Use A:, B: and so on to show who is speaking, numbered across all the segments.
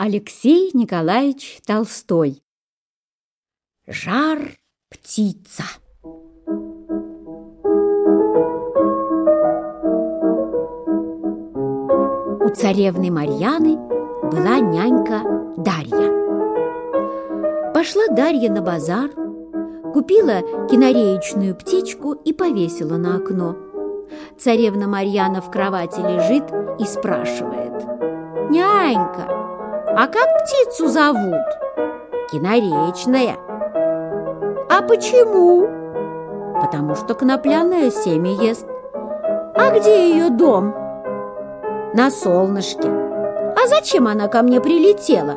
A: Алексей Николаевич Толстой «Жар птица» У царевны Марьяны была нянька Дарья. Пошла Дарья на базар, купила кинореечную птичку и повесила на окно. Царевна Марьяна в кровати лежит и спрашивает «Нянька!» А как птицу зовут? Киноречная. А почему? Потому что конопляное семя ест. А где ее дом? На солнышке. А зачем она ко мне прилетела?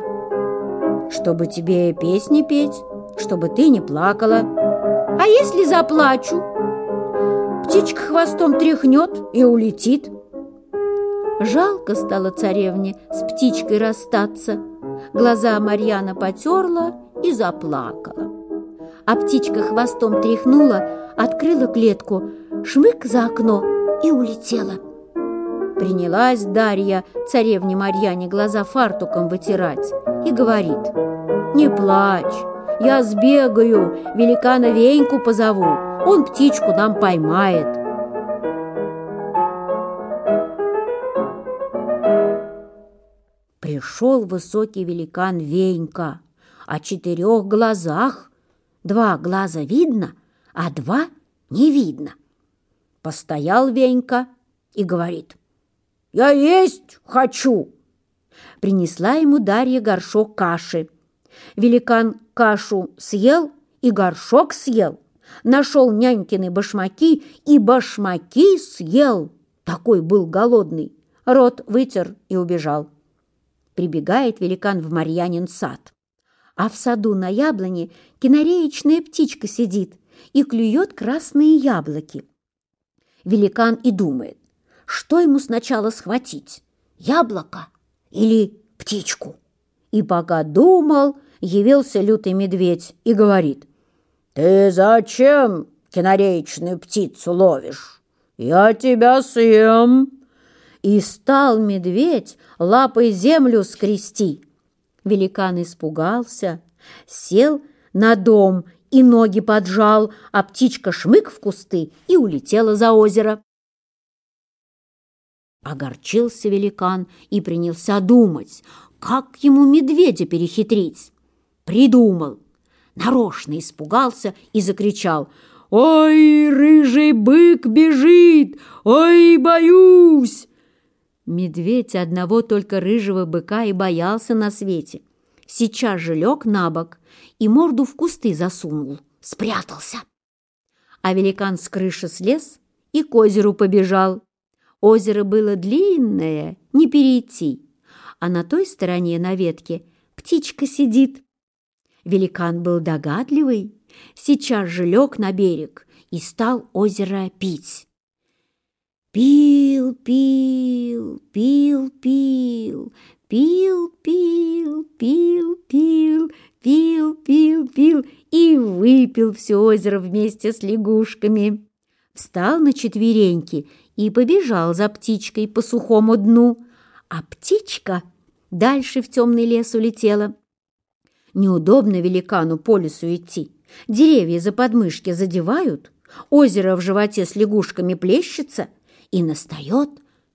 A: Чтобы тебе песни петь, чтобы ты не плакала. А если заплачу? Птичка хвостом тряхнет и улетит. Жалко стало царевне с птичкой расстаться. Глаза Марьяна потерла и заплакала. А птичка хвостом тряхнула, открыла клетку, шмык за окно и улетела. Принялась Дарья царевне Марьяне глаза фартуком вытирать и говорит, «Не плачь, я сбегаю, великана Веньку позову, он птичку нам поймает». шел высокий великан Венька. О четырех глазах. Два глаза видно, а два не видно. Постоял Венька и говорит. «Я есть хочу!» Принесла ему Дарья горшок каши. Великан кашу съел и горшок съел. Нашел нянькины башмаки и башмаки съел. Такой был голодный. Рот вытер и убежал прибегает великан в Марьянин сад. А в саду на яблоне кинореечная птичка сидит и клюет красные яблоки. Великан и думает, что ему сначала схватить – яблоко или птичку. И пока думал, явился лютый медведь и говорит, «Ты зачем кинореечную птицу ловишь? Я тебя съем!» и стал медведь лапой землю скрести. Великан испугался, сел на дом и ноги поджал, а птичка шмык в кусты и улетела за озеро. Огорчился великан и принялся думать, как ему медведя перехитрить. Придумал, нарочно испугался и закричал «Ой, рыжий бык бежит! Ой, боюсь!» Медведь одного только рыжего быка и боялся на свете. Сейчас же лег на бок и морду в кусты засунул, спрятался. А великан с крыши слез и к озеру побежал. Озеро было длинное, не перейти, а на той стороне на ветке птичка сидит. Великан был догадливый, сейчас же лег на берег и стал озеро пить. Пил, пил, пил, пил, пил, пил, пил, пил, пил, пил, пил и выпил все озеро вместе с лягушками. Встал на четвереньки и побежал за птичкой по сухому дну, а птичка дальше в темный лес улетела. Неудобно великану по лесу идти. Деревья за подмышки задевают, озеро в животе с лягушками плещется — и настает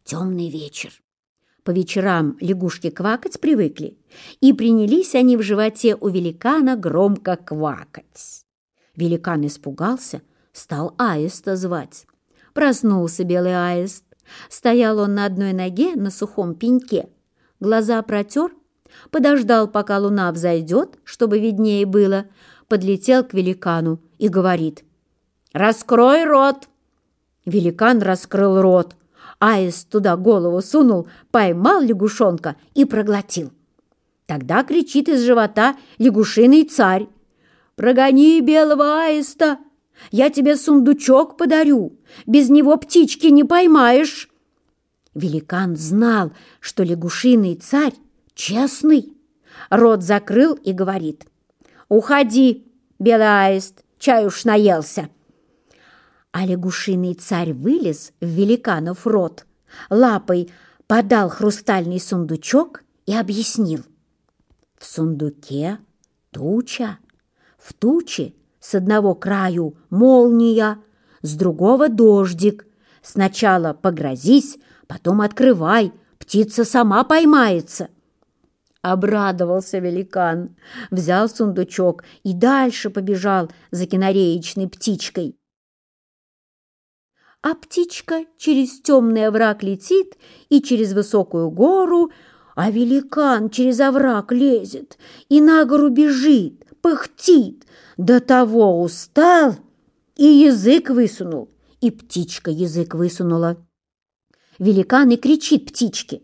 A: темный вечер. По вечерам лягушки квакать привыкли, и принялись они в животе у великана громко квакать. Великан испугался, стал аиста звать. Проснулся белый аист. Стоял он на одной ноге на сухом пеньке, глаза протер, подождал, пока луна взойдет, чтобы виднее было, подлетел к великану и говорит «Раскрой рот!» Великан раскрыл рот. Аист туда голову сунул, поймал лягушонка и проглотил. Тогда кричит из живота лягушиный царь. «Прогони белого аиста! Я тебе сундучок подарю! Без него птички не поймаешь!» Великан знал, что лягушиный царь честный. Рот закрыл и говорит. «Уходи, белый аист, чай уж наелся!» А лягушиный царь вылез в великанов рот, лапой подал хрустальный сундучок и объяснил. В сундуке туча, в туче с одного краю молния, с другого дождик. Сначала погрозись, потом открывай, птица сама поймается. Обрадовался великан, взял сундучок и дальше побежал за кинореечной птичкой а птичка через темный овраг летит и через высокую гору, а великан через овраг лезет и на гору бежит, пыхтит, до того устал и язык высунул, и птичка язык высунула. Великан и кричит птичке,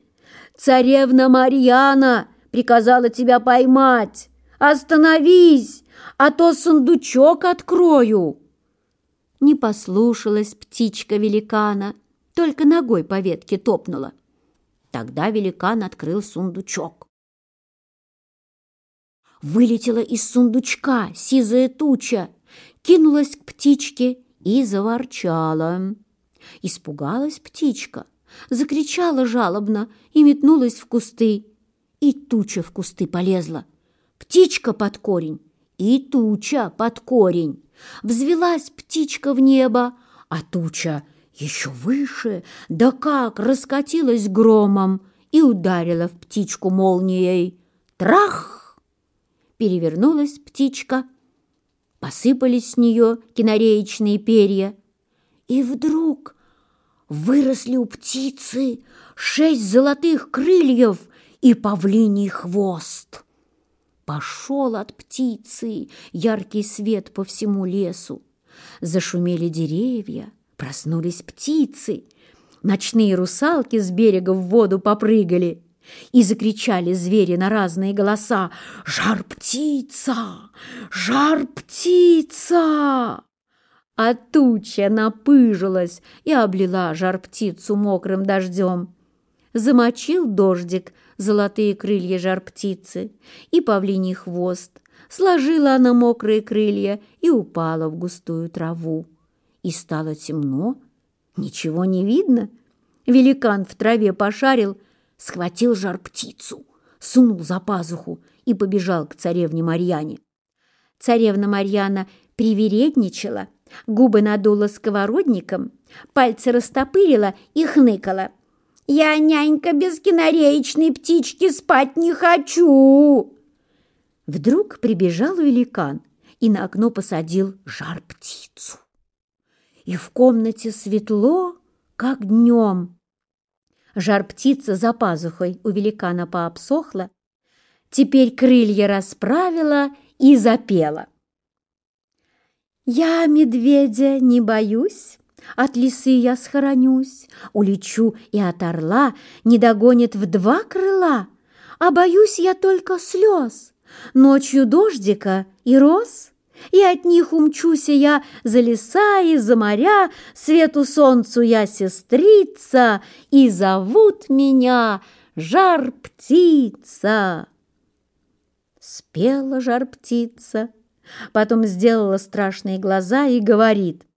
A: «Царевна Марьяна приказала тебя поймать! Остановись, а то сундучок открою!» не послушалась птичка-великана, только ногой по ветке топнула. Тогда великан открыл сундучок. Вылетела из сундучка сизая туча, кинулась к птичке и заворчала. Испугалась птичка, закричала жалобно и метнулась в кусты. И туча в кусты полезла. Птичка под корень и туча под корень. Взвелась птичка в небо, а туча еще выше, да как раскатилась громом и ударила в птичку молнией. Трах! Перевернулась птичка, посыпались с нее кинореечные перья. И вдруг выросли у птицы шесть золотых крыльев и павлиний хвост. Пошел от птицы яркий свет по всему лесу. Зашумели деревья, проснулись птицы. Ночные русалки с берега в воду попрыгали. И закричали звери на разные голоса «Жар птица! Жар птица!» А туча напыжилась и облила жар птицу мокрым дождем. Замочил дождик золотые крылья жар-птицы и павлиний хвост. Сложила она мокрые крылья и упала в густую траву. И стало темно, ничего не видно. Великан в траве пошарил, схватил жар-птицу, сунул за пазуху и побежал к царевне Марьяне. Царевна Марьяна привередничала, губы надула сковородником, пальцы растопырила и хныкала – я, нянька, без киноречной птички спать не хочу!» Вдруг прибежал великан и на окно посадил жар-птицу. И в комнате светло, как днем. Жар-птица за пазухой у великана пообсохла, теперь крылья расправила и запела. «Я медведя не боюсь, от лисы я схоронюсь, улечу и от орла не догонит в два крыла. А боюсь я только слез, ночью дождика и роз. И от них умчуся я за леса и за моря, Свету солнцу я сестрица, и зовут меня жар-птица. Спела жар-птица, потом сделала страшные глаза и говорит —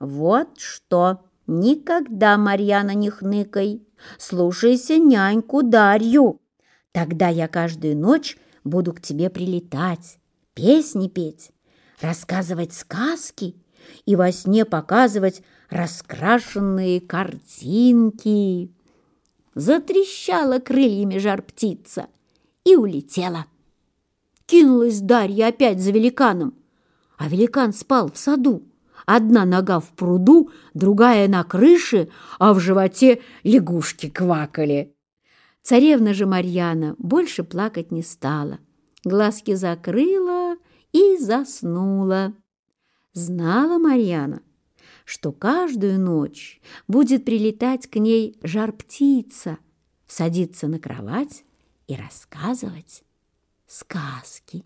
A: вот что! Никогда, Марьяна, не хныкай! Слушайся няньку Дарью! Тогда я каждую ночь буду к тебе прилетать, песни петь, рассказывать сказки и во сне показывать раскрашенные картинки. Затрещала крыльями жар птица и улетела. Кинулась Дарья опять за великаном, а великан спал в саду. Одна нога в пруду, другая на крыше, а в животе лягушки квакали. Царевна же Марьяна больше плакать не стала. Глазки закрыла и заснула. Знала Марьяна, что каждую ночь будет прилетать к ней жар-птица, садиться на кровать и рассказывать сказки.